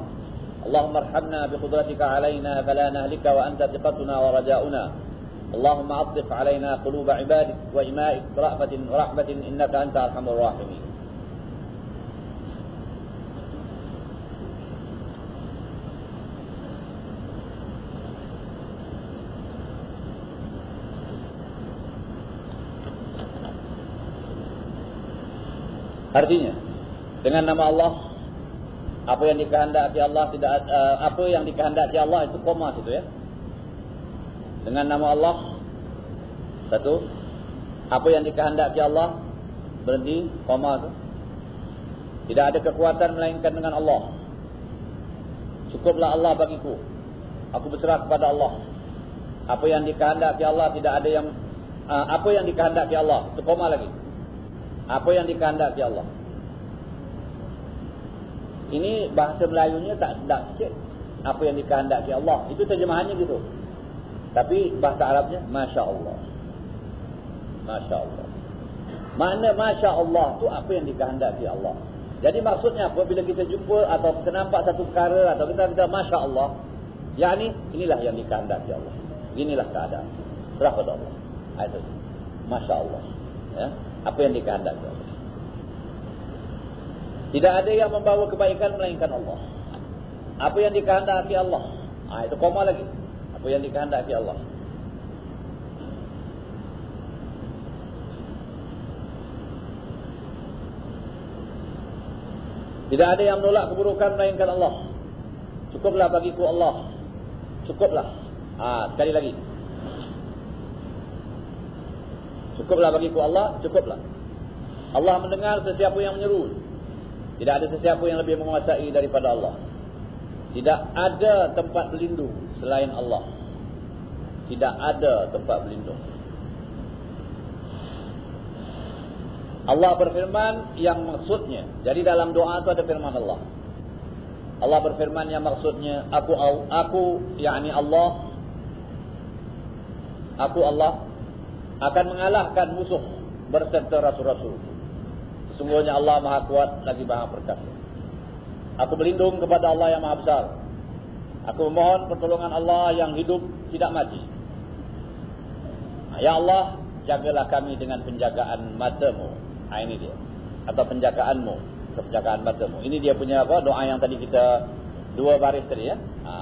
اللهم ارحمنا بقدرتك علينا فلا نهلك وأنت ثقتنا ورجاؤنا اللهم عطف علينا قلوب عبادك وإمائك برأفة ورحمة إنك أنت أرحم الراحمين Artinya dengan nama Allah apa yang dikehendaki Allah tidak uh, apa yang dikehendaki Allah itu koma situ ya. Dengan nama Allah satu apa yang dikehendaki Allah berhenti koma tu. Tidak ada kekuatan melainkan dengan Allah. Cukuplah Allah bagiku. Aku berserah kepada Allah. Apa yang dikehendaki Allah tidak ada yang uh, apa yang dikehendaki Allah. Itu koma lagi. Apa yang dikehendaki Allah. Ini bahasa Melayunya tak sedap sikit. Apa yang dikehendaki Allah. Itu terjemahannya gitu. Tapi bahasa Arabnya, Masya Allah. Masya Allah. Makna Masya Allah tu apa yang dikehendaki Allah. Jadi maksudnya apa? Bila kita jumpa atau kita nampak satu perkara atau kita kata Masya Allah. Yang ini, inilah yang dikehendaki Allah. Inilah keadaan. Serah pada Allah. Itu. Masya Allah. Ya? Apa yang dikehendaki Allah. Tidak ada yang membawa kebaikan melainkan Allah. Apa yang dikehendaki Allah. Ah ha, itu koma lagi. Apa yang dikehendaki Allah. Tidak ada yang menolak keburukan melainkan Allah. Cukuplah bagiku Allah. Cukuplah. Ah ha, sekali lagi. Cukuplah bagiku Allah, cukuplah. Allah mendengar sesiapa yang menyeru. Tidak ada sesiapa yang lebih menguasai daripada Allah. Tidak ada tempat berlindung selain Allah. Tidak ada tempat berlindung. Allah berfirman yang maksudnya. Jadi dalam doa itu ada firman Allah. Allah berfirman yang maksudnya aku aku yakni Allah aku Allah akan mengalahkan musuh berserta rasul-rasul. Sesungguhnya Allah maha kuat lagi maha perkasa. Aku berlindung kepada Allah yang maha besar. Aku memohon pertolongan Allah yang hidup tidak mati. Ya Allah, jagalah kami dengan penjagaan matamu. Ha, ini dia. Atau penjagaanmu. Penjagaan matamu. Ini dia punya apa? doa yang tadi kita dua baris tadi ya. Ha.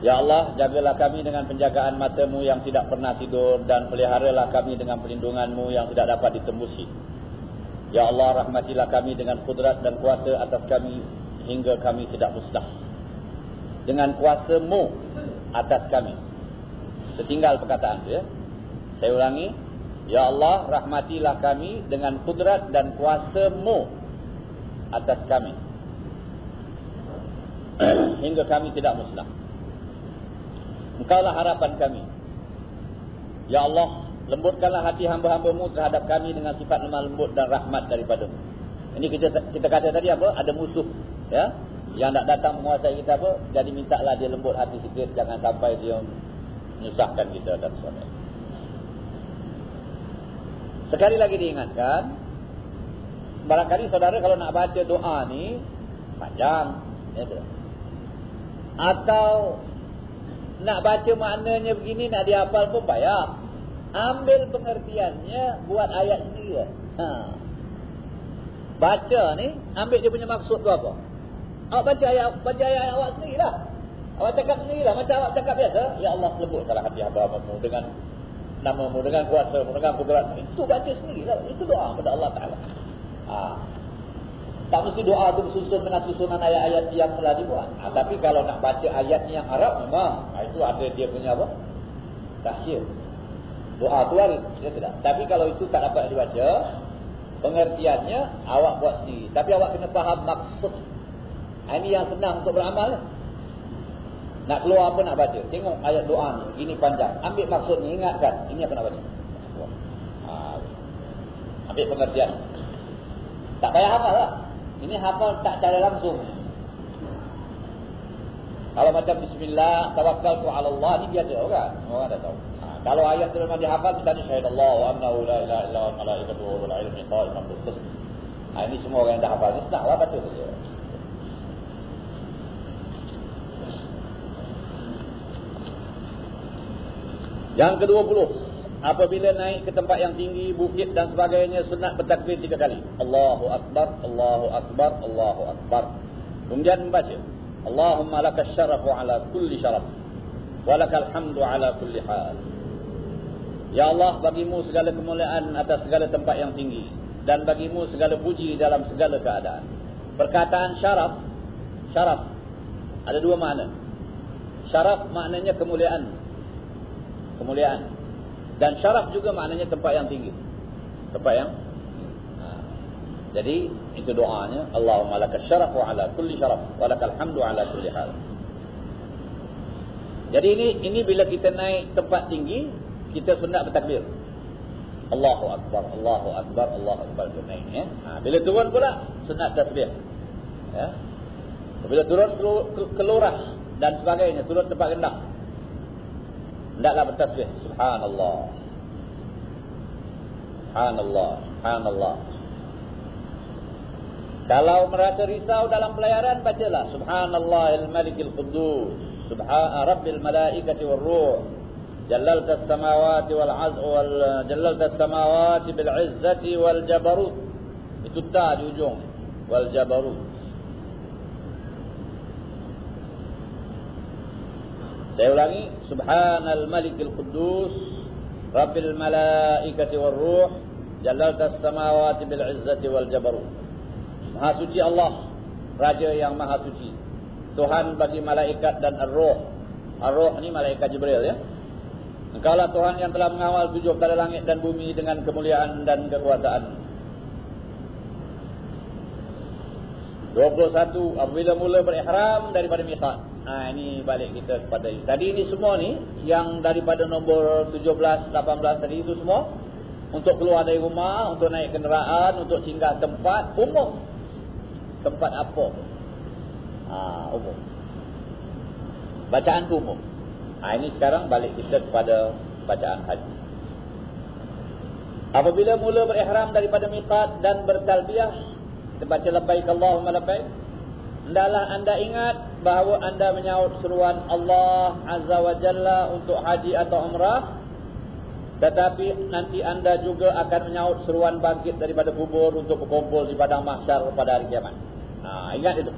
Ya Allah, jagalah kami dengan penjagaan matamu yang tidak pernah tidur dan peliharalah kami dengan perlindunganmu yang tidak dapat ditembusi. Ya Allah, rahmatilah kami dengan kudrat dan kuasa atas kami hingga kami tidak musnah. Dengan kuasamu atas kami. Setinggal perkataan ya. Saya ulangi. Ya Allah, rahmatilah kami dengan kudrat dan kuasamu atas kami. hingga kami tidak musnah. Engkaulah harapan kami. Ya Allah, lembutkanlah hati hamba-hambamu terhadap kami dengan sifat lemah lembut dan rahmat daripadamu. Ini kita kita kata tadi apa? Ada musuh, ya, yang nak datang menguasai kita apa? Jadi mintalah dia lembut hati sikit, jangan sampai dia menyusahkan kita dan sebagainya. Sekali lagi diingatkan, barangkali saudara kalau nak baca doa ni panjang, ya, atau nak baca maknanya begini nak dihafal pun payah. Ambil pengertiannya, buat ayat sendiri lah. Ha. Baca ni, ambil dia punya maksud tu apa? Awak baca ayat, baca ayat awak sendirilah. Awak cakap sendirilah. Macam awak cakap biasa. Ya Allah, lebut salah hati hamba-hambamu dengan namamu, dengan kuasamu, dengan kudratmu. Itu baca sendirilah. Itu doa kepada Allah Ta'ala. Ha. Tak mesti doa tu bersusun dengan susunan ayat-ayat yang telah dibuat. Ha, tapi kalau nak baca ayat yang Arab memang ha, itu ada dia punya apa? Tahsyir. Doa ada, ya tidak. Tapi kalau itu tak dapat dibaca, pengertiannya awak buat sendiri. Tapi awak kena faham maksud. Ha, ini yang senang untuk beramal. Nak keluar apa nak baca? Tengok ayat doa ni, ini panjang. Ambil maksud ni, ingatkan. Ini apa nak baca? Ha, ambil pengertian. Tak payah hafal lah. Ini hafal tak cara langsung. Kalau macam bismillah, tawakkaltu ala Allah ni biasa orang. Orang dah tahu. Kalau ayat tu memang dihafal kita ni syahid Allah wa annahu la ilaha illa huwa malaikatu wal ilmi qa'iman bil qist. Ha, ini semua orang yang dah hafal ni senanglah baca saja. Yang ke-20 apabila naik ke tempat yang tinggi, bukit dan sebagainya sunat bertakbir tiga kali. Allahu akbar, Allahu akbar, Allahu akbar. Kemudian membaca Allahumma lakas syarafu ala kulli syaraf wa lakal hamdu ala kulli hal. Ya Allah, bagimu segala kemuliaan atas segala tempat yang tinggi dan bagimu segala puji dalam segala keadaan. Perkataan syaraf, syaraf ada dua makna. Syaraf maknanya kemuliaan. Kemuliaan. Dan syaraf juga maknanya tempat yang tinggi. Tempat yang ha. Jadi itu doanya Allahumma lakas syarafu ala kulli syaraf wa lakal hamdu ala kulli hal. Jadi ini ini bila kita naik tempat tinggi kita sunat bertakbir. Allahu akbar, Allahu akbar, Allahu akbar naik ya. Ha. bila turun pula sunat tasbih. Ya. Bila turun kelurah dan sebagainya, turun tempat rendah. Hendaklah bertasbih. Subhanallah. Subhanallah. Subhanallah. Kalau merasa risau dalam pelayaran, bacalah. Subhanallah al-malikil qudus. Subhan rabbil malaikati wal ruh. Jalalta samawati wal az wal jalalta samawati bil izzati wal jabarut. Itu ta di ujung. Wal jabarut. Saya ulangi, Subhanal Malikil Quddus, Rabbil Malaikati wal Ruh, Jalalta Samawati bil Izzati wal Jabarut. Maha suci Allah, Raja yang Maha suci. Tuhan bagi malaikat dan Ar-Ruh. Ar-Ruh ni malaikat Jibril ya. Engkaulah Tuhan yang telah mengawal tujuh pada langit dan bumi dengan kemuliaan dan kekuasaan. 21 apabila mula berihram daripada miqat. Ha ini balik kita kepada ini. Tadi ini semua ni yang daripada nombor 17 18 tadi itu semua untuk keluar dari rumah, untuk naik kenderaan, untuk singgah tempat umum. Tempat apa? Ha umum. Bacaan umum. Ha ini sekarang balik kita kepada bacaan haji. Apabila mula berihram daripada miqat dan bertalbiyah baca labbaik Allahumma labbaik. Hendaklah anda ingat bahawa anda menyaut seruan Allah Azza wa Jalla untuk haji atau umrah. Tetapi nanti anda juga akan menyaut seruan bangkit daripada kubur untuk berkumpul di padang mahsyar pada hari kiamat. Ha, ingat itu.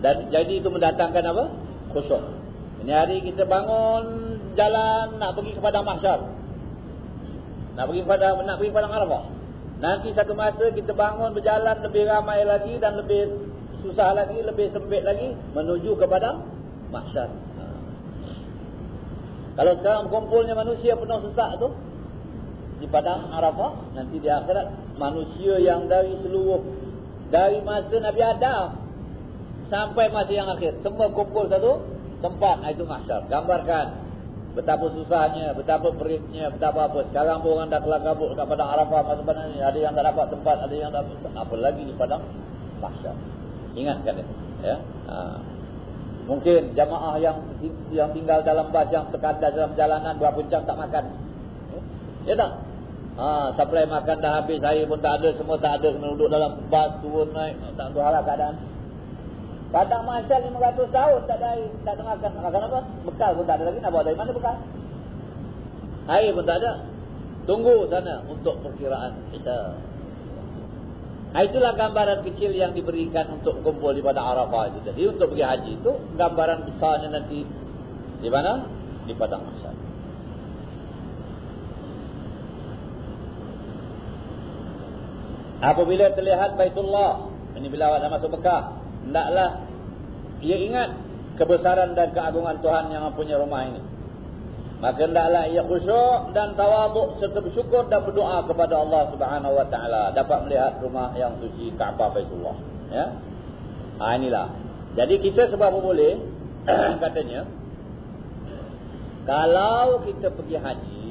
Dan jadi itu mendatangkan apa? Khusyuk. Ini hari kita bangun jalan nak pergi ke padang mahsyar. Nak pergi kepada nak pergi padang Arafah. Nanti satu masa kita bangun berjalan lebih ramai lagi dan lebih susah lagi, lebih sempit lagi menuju kepada mahsyar. Ha. Kalau sekarang kumpulnya manusia penuh sesak tu di padang Arafah, nanti di akhirat manusia yang dari seluruh dari masa Nabi Adam sampai masa yang akhir semua kumpul satu tempat itu mahsyar. Gambarkan Betapa susahnya, betapa peritnya, betapa apa. Sekarang pun orang dah kelar kabut kat padang Arafah masa pada ni. Ada yang tak dapat tempat, ada yang dapat apa lagi di padang mahsyar. Ingatkan dia. Ya. Ha. Mungkin jamaah yang yang tinggal dalam bas yang terkadang dalam jalanan berapa jam tak makan. Ya, ya tak? Ha, supply makan dah habis, air pun tak ada, semua tak ada. Kena duduk dalam bas, turun naik. Tak tahu halah keadaan. Padang mahsyar 500 tahun tak ada air, tak ada makan. Makan apa? Bekal pun tak ada lagi. Nak bawa dari mana bekal? Air pun tak ada. Tunggu sana untuk perkiraan hisab. Ha, itulah gambaran kecil yang diberikan untuk kumpul di pada Arafah itu. Jadi untuk pergi haji itu gambaran besarnya nanti di mana? Di padang mahsyar. Apabila terlihat Baitullah, ini bila awak dah masuk Mekah, hendaklah ia ingat kebesaran dan keagungan Tuhan yang mempunyai rumah ini. Maka hendaklah ia khusyuk dan tawaduk serta bersyukur dan berdoa kepada Allah Subhanahu wa taala dapat melihat rumah yang suci Kaabah Baitullah, ya. Ha inilah. Jadi kita sebab boleh katanya kalau kita pergi haji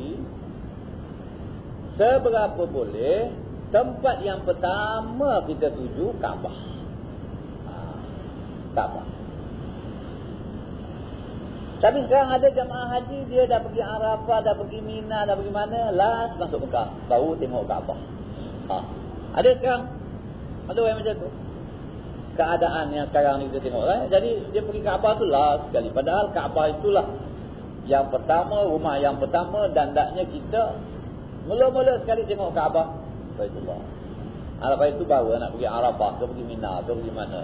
seberapa boleh tempat yang pertama kita tuju Kaabah. Ha, Kaabah. Tapi sekarang ada jamaah haji, dia dah pergi Arafah, dah pergi Mina, dah pergi mana, last masuk Mekah. Baru tengok Kaabah. Ha. Ada sekarang? Ada orang macam tu? Keadaan yang sekarang ni kita tengok. Eh? Jadi dia pergi Kaabah tu last sekali. Padahal Kaabah itulah yang pertama, rumah yang pertama dan taknya kita mula-mula sekali tengok Kaabah. Baitullah. Lepas itu baru nak pergi Arafah, ke pergi Mina, ke pergi mana.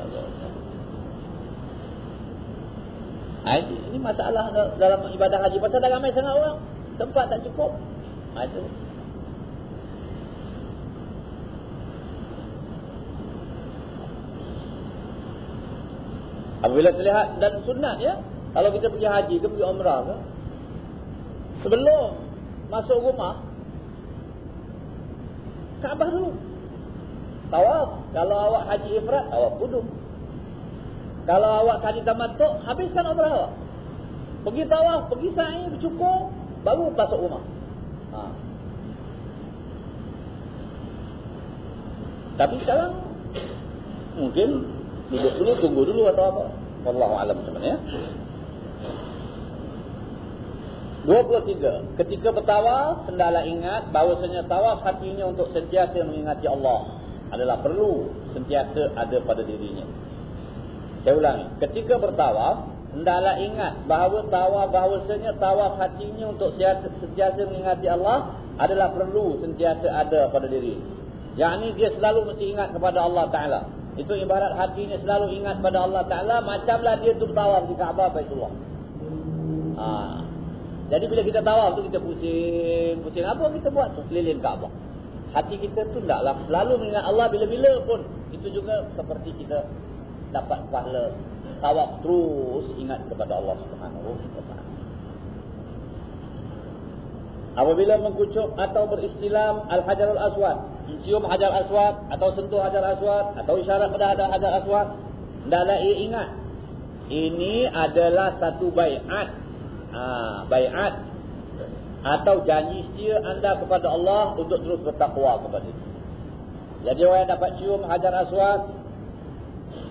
Ha, ini masalah dalam ibadah haji. Pasal dah ramai sangat orang. Tempat tak cukup. Ha, itu. Apabila terlihat dan sunat ya. Kalau kita pergi haji ke pergi umrah ke. Sebelum masuk rumah. Kaabah dulu. Tawaf. Kalau awak haji ifrat, awak kudung. Kalau awak kaji tamatuk, habiskan umrah awak. Pergi tawaf, pergi sa'i, bercukur, baru masuk rumah. Ha. Tapi sekarang, mungkin duduk dulu, tunggu dulu atau apa. Wallahu'alam sebenarnya. 23. Ketika bertawaf, hendaklah ingat bahawasanya tawaf hatinya untuk sentiasa mengingati Allah adalah perlu sentiasa ada pada dirinya. Saya ulangi. Ketika bertawaf, hendaklah ingat bahawa tawaf bahawasanya tawaf hatinya untuk sentiasa mengingati Allah adalah perlu sentiasa ada pada diri. Yang ini dia selalu mesti ingat kepada Allah Ta'ala. Itu ibarat hatinya selalu ingat kepada Allah Ta'ala. Macamlah dia tu bertawaf di Kaabah Baitullah. Ha. Jadi bila kita tawaf tu kita pusing. Pusing apa kita buat tu? Keliling Kaabah. Hati kita tu taklah selalu mengingat Allah bila-bila pun. Itu juga seperti kita dapat pahala tawaf terus ingat kepada Allah Subhanahu. Apabila mengkucuk atau beristilam al-hajarul aswad, mencium hajar aswad atau sentuh hajar aswad atau isyarat pada ada hajar aswad, hendaklah ia ingat ini adalah satu baiat. Ha, baiat atau janji setia anda kepada Allah untuk terus bertakwa kepada dia. Jadi orang yang dapat cium hajar aswad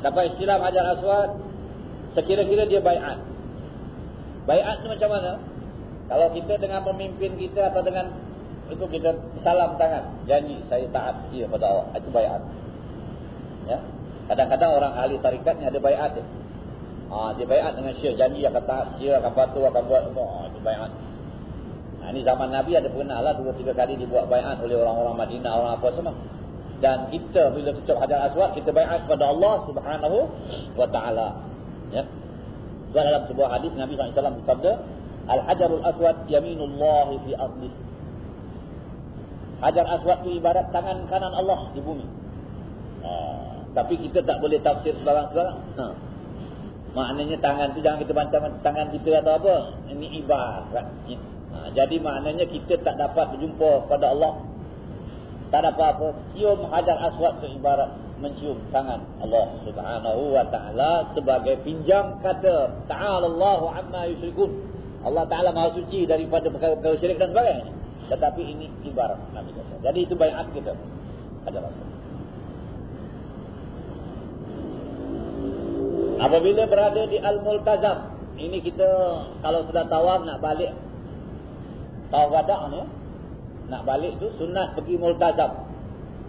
Dapat istilah Hajar Aswad Sekira-kira dia bayat. Bayat tu macam mana? Kalau kita dengan pemimpin kita Atau dengan Itu kita salam tangan Janji saya taat setia pada Allah Itu bayat. Ya? Kadang-kadang orang ahli tarikat ni ada bayat dia. Ha, Dia bayat dengan syir Janji akan taat setia Akan patuh Akan buat oh, Itu bayat. Nah, ini zaman Nabi ada pernah lah dua tiga kali dibuat bayat oleh orang-orang Madinah, orang apa semua dan kita bila ucap hajar aswad kita baiat kepada Allah Subhanahu wa taala. Ya. Dan dalam sebuah hadis Nabi SAW bersabda al hajarul aswad yaminullah fi ardi hajar aswad itu ibarat tangan kanan Allah di bumi. Ha, tapi kita tak boleh tafsir sebarang-sebarang ha. maknanya tangan tu jangan kita baca tangan kita atau apa. Ini ibarat ha, jadi maknanya kita tak dapat berjumpa pada Allah tak ada apa-apa. Cium hajar aswad itu ibarat mencium tangan Allah subhanahu wa ta'ala sebagai pinjam kata ta'ala Allahu amma yusrikun. Allah ta'ala maha suci daripada perkara-perkara syirik dan sebagainya. Tetapi ini ibarat Nabi Musa. Jadi itu bayat kita. Ada apa Apabila berada di Al-Multazam. Ini kita kalau sudah tawaf nak balik. Tawaf wadak ni. Nak balik tu sunat pergi multazam.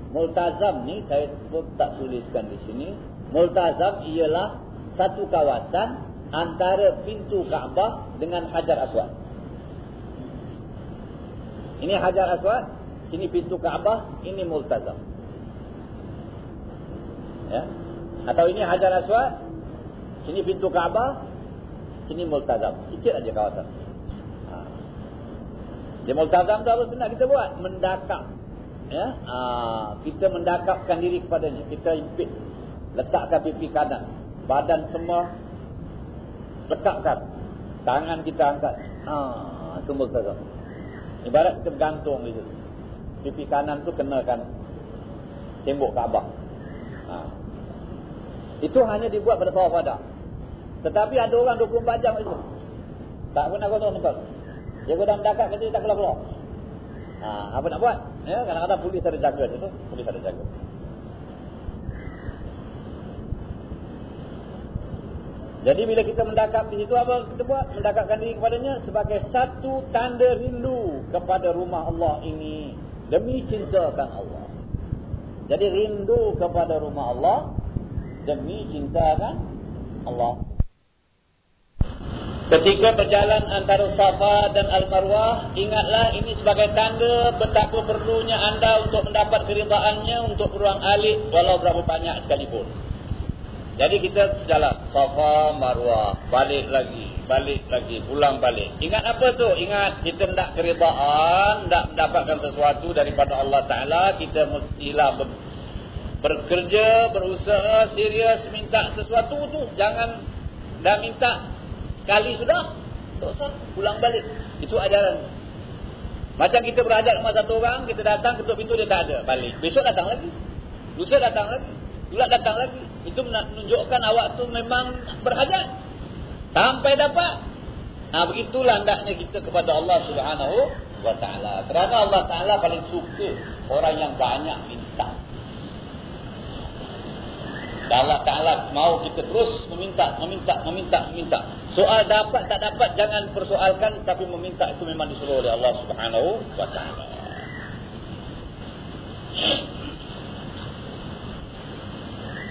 Multazam ni saya pun tak tuliskan di sini. Multazam ialah satu kawasan antara pintu Kaabah dengan Hajar Aswad. Ini Hajar Aswad, sini pintu Kaabah, ini Multazam. Ya. Atau ini Hajar Aswad, sini pintu Kaabah, sini Multazam. Sikit aja kawasan. Ha. Di Multazam tu apa sebenarnya kita buat? Mendakap. Ya. Ha. Kita mendakapkan diri kepadanya. Kita impit. Letakkan pipi kanan. Badan semua lekapkan. Tangan kita angkat. Ha. Itu Multazam. Ibarat kita bergantung gitu. Pipi kanan tu kenakan tembok Kaabah. Ha. Itu hanya dibuat pada tawaf wada. Tetapi ada orang 24 jam itu. Tak pernah kosong tempat. Dia godam dekat kerja tak keluar-keluar. Ha, apa nak buat? Ya, kadang-kadang polis ada jaga situ, polis ada jaga. Jadi bila kita mendakap di situ apa kita buat? Mendakapkan diri kepadanya sebagai satu tanda rindu kepada rumah Allah ini demi cintakan Allah. Jadi rindu kepada rumah Allah demi cinta kan Allah. Ketika berjalan antara Safa dan Al-Marwah, ingatlah ini sebagai tanda betapa perlunya anda untuk mendapat keridaannya untuk beruang alik walau berapa banyak sekalipun. Jadi kita jalan Safa, Marwah, balik lagi, balik lagi, pulang balik. Ingat apa tu? Ingat kita tidak keridaan, tidak mendapatkan sesuatu daripada Allah Ta'ala, kita mestilah bekerja, berusaha, serius, minta sesuatu tu. Jangan dah minta sekali sudah. Tak usah, pulang balik. Itu ajaran. Macam kita berhajat rumah satu orang, kita datang, ketuk pintu dia tak ada. Balik. Besok datang lagi. Lusa datang lagi. Lulat datang lagi. Itu menunjukkan awak tu memang berhajat. Sampai dapat. Nah, begitulah hendaknya kita kepada Allah Subhanahu wa taala. Kerana Allah Taala paling suka orang yang banyak minta. Dan Allah Ta'ala mau kita terus meminta, meminta, meminta, meminta. Soal dapat tak dapat jangan persoalkan tapi meminta itu memang disuruh oleh Allah Subhanahu wa taala.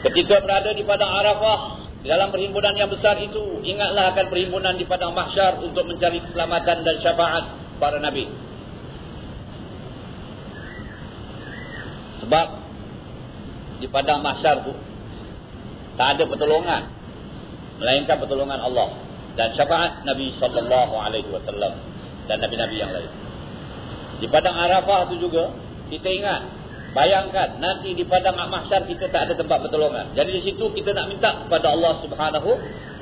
Ketika berada di padang Arafah dalam perhimpunan yang besar itu, ingatlah akan perhimpunan di padang Mahsyar untuk mencari keselamatan dan syafaat para nabi. Sebab di padang Mahsyar itu tak ada pertolongan melainkan pertolongan Allah dan syafaat Nabi sallallahu alaihi wasallam dan nabi-nabi yang lain. Di padang Arafah itu juga kita ingat bayangkan nanti di padang mahsyar kita tak ada tempat pertolongan. Jadi di situ kita nak minta kepada Allah Subhanahu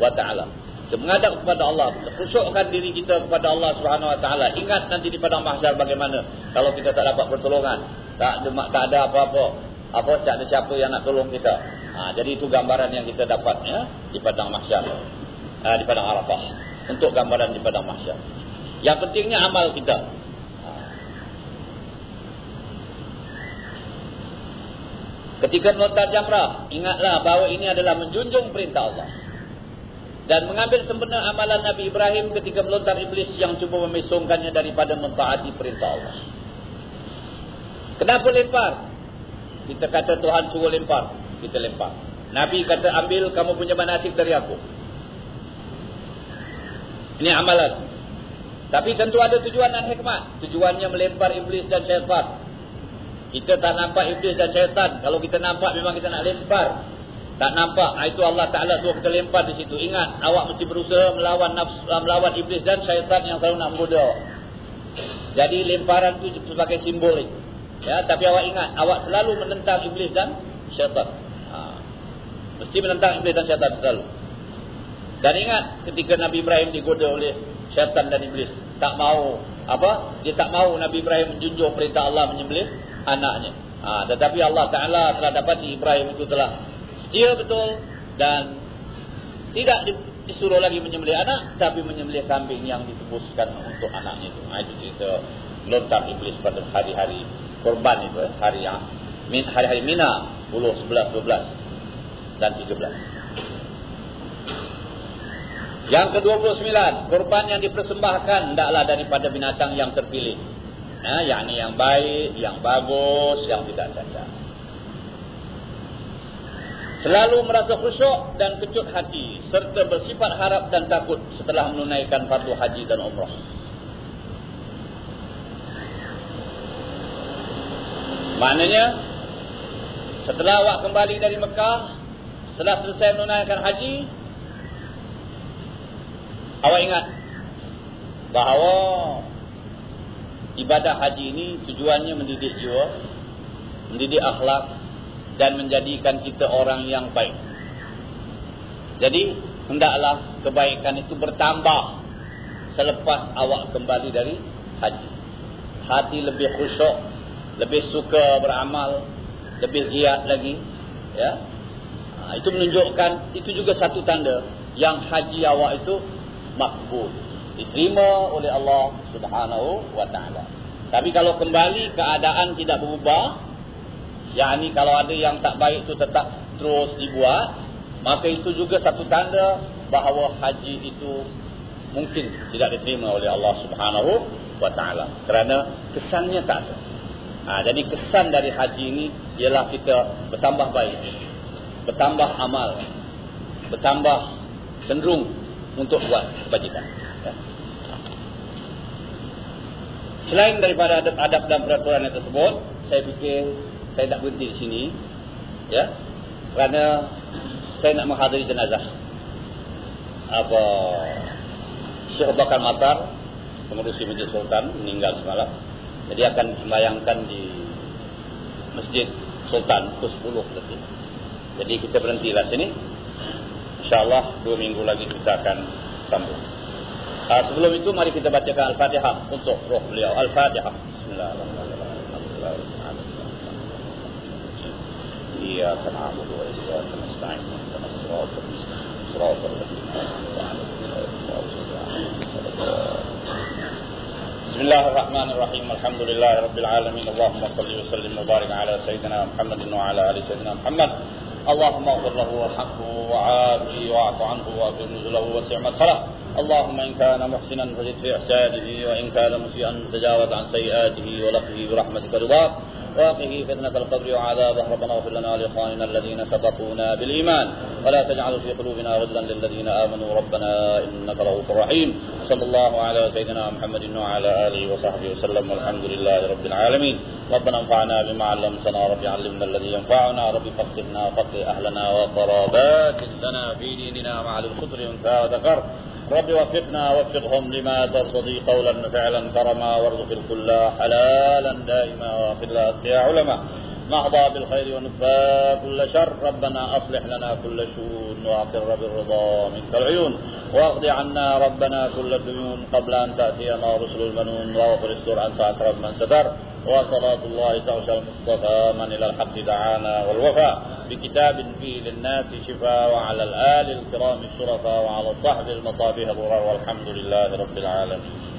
wa taala. Kita menghadap kepada Allah, khusyukkan diri kita kepada Allah Subhanahu wa taala. Ingat nanti di padang mahsyar bagaimana kalau kita tak dapat pertolongan, tak ada tak ada apa-apa. Apa tak ada siapa yang nak tolong kita. Ha, jadi itu gambaran yang kita dapat ya, di padang mahsyar. Ha, di padang Arafah. Untuk gambaran di padang mahsyar. Yang pentingnya amal kita. Ha. Ketika melontar jamrah, ingatlah bahawa ini adalah menjunjung perintah Allah. Dan mengambil sempurna amalan Nabi Ibrahim ketika melontar iblis yang cuba memesongkannya daripada mentaati perintah Allah. Kenapa lempar? Kita kata Tuhan suruh lempar kita lempar. Nabi kata ambil kamu punya manasik dari aku. Ini amalan. Tapi tentu ada tujuan dan hikmat. Tujuannya melempar iblis dan syaitan. Kita tak nampak iblis dan syaitan. Kalau kita nampak memang kita nak lempar. Tak nampak. Itu Allah Ta'ala suruh kita lempar di situ. Ingat. Awak mesti berusaha melawan nafsu, melawan iblis dan syaitan yang selalu nak menggoda. Jadi lemparan itu sebagai simbolik. Ya, tapi awak ingat. Awak selalu menentang iblis dan syaitan. Mesti menentang iblis dan syaitan selalu. Dan ingat ketika Nabi Ibrahim digoda oleh syaitan dan iblis. Tak mau apa? Dia tak mau Nabi Ibrahim menjunjung perintah Allah menyembelih anaknya. Ha, tetapi Allah Ta'ala telah dapati Ibrahim itu telah setia betul. Dan tidak disuruh lagi menyembelih anak. Tapi menyembelih kambing yang ditebuskan untuk anaknya itu. Ha, itu cerita lontar iblis pada hari-hari korban itu. Eh, hari yang hari-hari Mina. 10, 11, 12 dan 13. Yang ke-29, korban yang dipersembahkan hendaklah daripada binatang yang terpilih. Ha, yakni yang baik, yang bagus, yang tidak cacat. Selalu merasa khusyuk dan kecut hati serta bersifat harap dan takut setelah menunaikan fardu haji dan umrah. Maknanya setelah awak kembali dari Mekah, setelah selesai menunaikan haji, awak ingat bahawa ibadah haji ini tujuannya mendidik jiwa, mendidik akhlak dan menjadikan kita orang yang baik. Jadi, hendaklah kebaikan itu bertambah selepas awak kembali dari haji. Hati lebih khusyuk, lebih suka beramal, lebih giat lagi, ya. Ha, itu menunjukkan itu juga satu tanda yang haji awak itu makbul, diterima oleh Allah Subhanahu wa taala. Tapi kalau kembali keadaan tidak berubah, yakni kalau ada yang tak baik itu tetap terus dibuat, maka itu juga satu tanda bahawa haji itu mungkin tidak diterima oleh Allah Subhanahu wa taala kerana kesannya tak ada. Ha, jadi kesan dari haji ini ialah kita bertambah baik, bertambah amal, bertambah cenderung untuk buat kebajikan. Ya. Selain daripada adab-adab dan peraturan yang tersebut, saya fikir saya tak berhenti di sini ya kerana saya nak menghadiri jenazah apa Syekh Bakar Matar pengurusi Masjid Sultan meninggal semalam jadi akan disembayangkan di Masjid Sultan pukul 10 nanti jadi kita berhentilah sini insyaallah dua minggu lagi kita akan sambung uh, sebelum itu mari kita bacakan Al-Fatihah untuk roh beliau Al-Fatihah Bismillahirrahmanirrahim إياك نعبد وإياك نستعين اهدنا الصراط صراط الذين بسم الله الرحمن الرحيم الحمد لله رب العالمين اللهم صل وسلم وبارك على سيدنا محمد وعلى ال سيدنا محمد اللهم اغفر له وارحمه وعافه واعف عنه واغفر نزله وسع مدخله اللهم ان كان محسنا فزد في احسانه وان كان مسيئا تجاوز عن سيئاته ولقه برحمتك رضاك واقه فتنة القبر وعذابه. ربنا اغفر لنا لإخواننا الذين سبقونا بالإيمان. ولا تجعل في قلوبنا غلا للذين آمنوا. ربنا إنك رؤوف رحيم. صلى الله على سيدنا محمد وعلى آله وصحبه وسلم. والحمد لله رب العالمين. ربنا انفعنا بما علمتنا. رب علمنا الذي ينفعنا. رب فقهنا فقه أهلنا وقرابات لنا في ديننا. مع الخطر منك وذكر رب وفقنا وفقهم لما ترتضي قولا فعلا كرما وارزق الكل حلالا دائما واغفر يا علماء. نهضى بالخير ونفى كل شر. ربنا أصلح لنا كل شؤون وأقر بالرضا منك العيون. واقض عنا ربنا كل الديون قبل أن تأتينا رسل المنون. واغفر استر أنت أكرم من ستر. وصلاة الله تغشى المصطفى من إلى الحق دعانا والوفاء. بكتاب فيه للناس شفاء وعلى الآل الكرام الشرفاء وعلى الصحب المطابه الغرار والحمد لله رب العالمين.